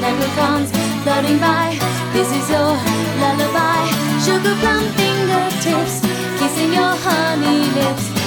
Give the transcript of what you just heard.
leprechauns floating by. This is your lullaby. Sugar plum fingertips kissing your honey lips.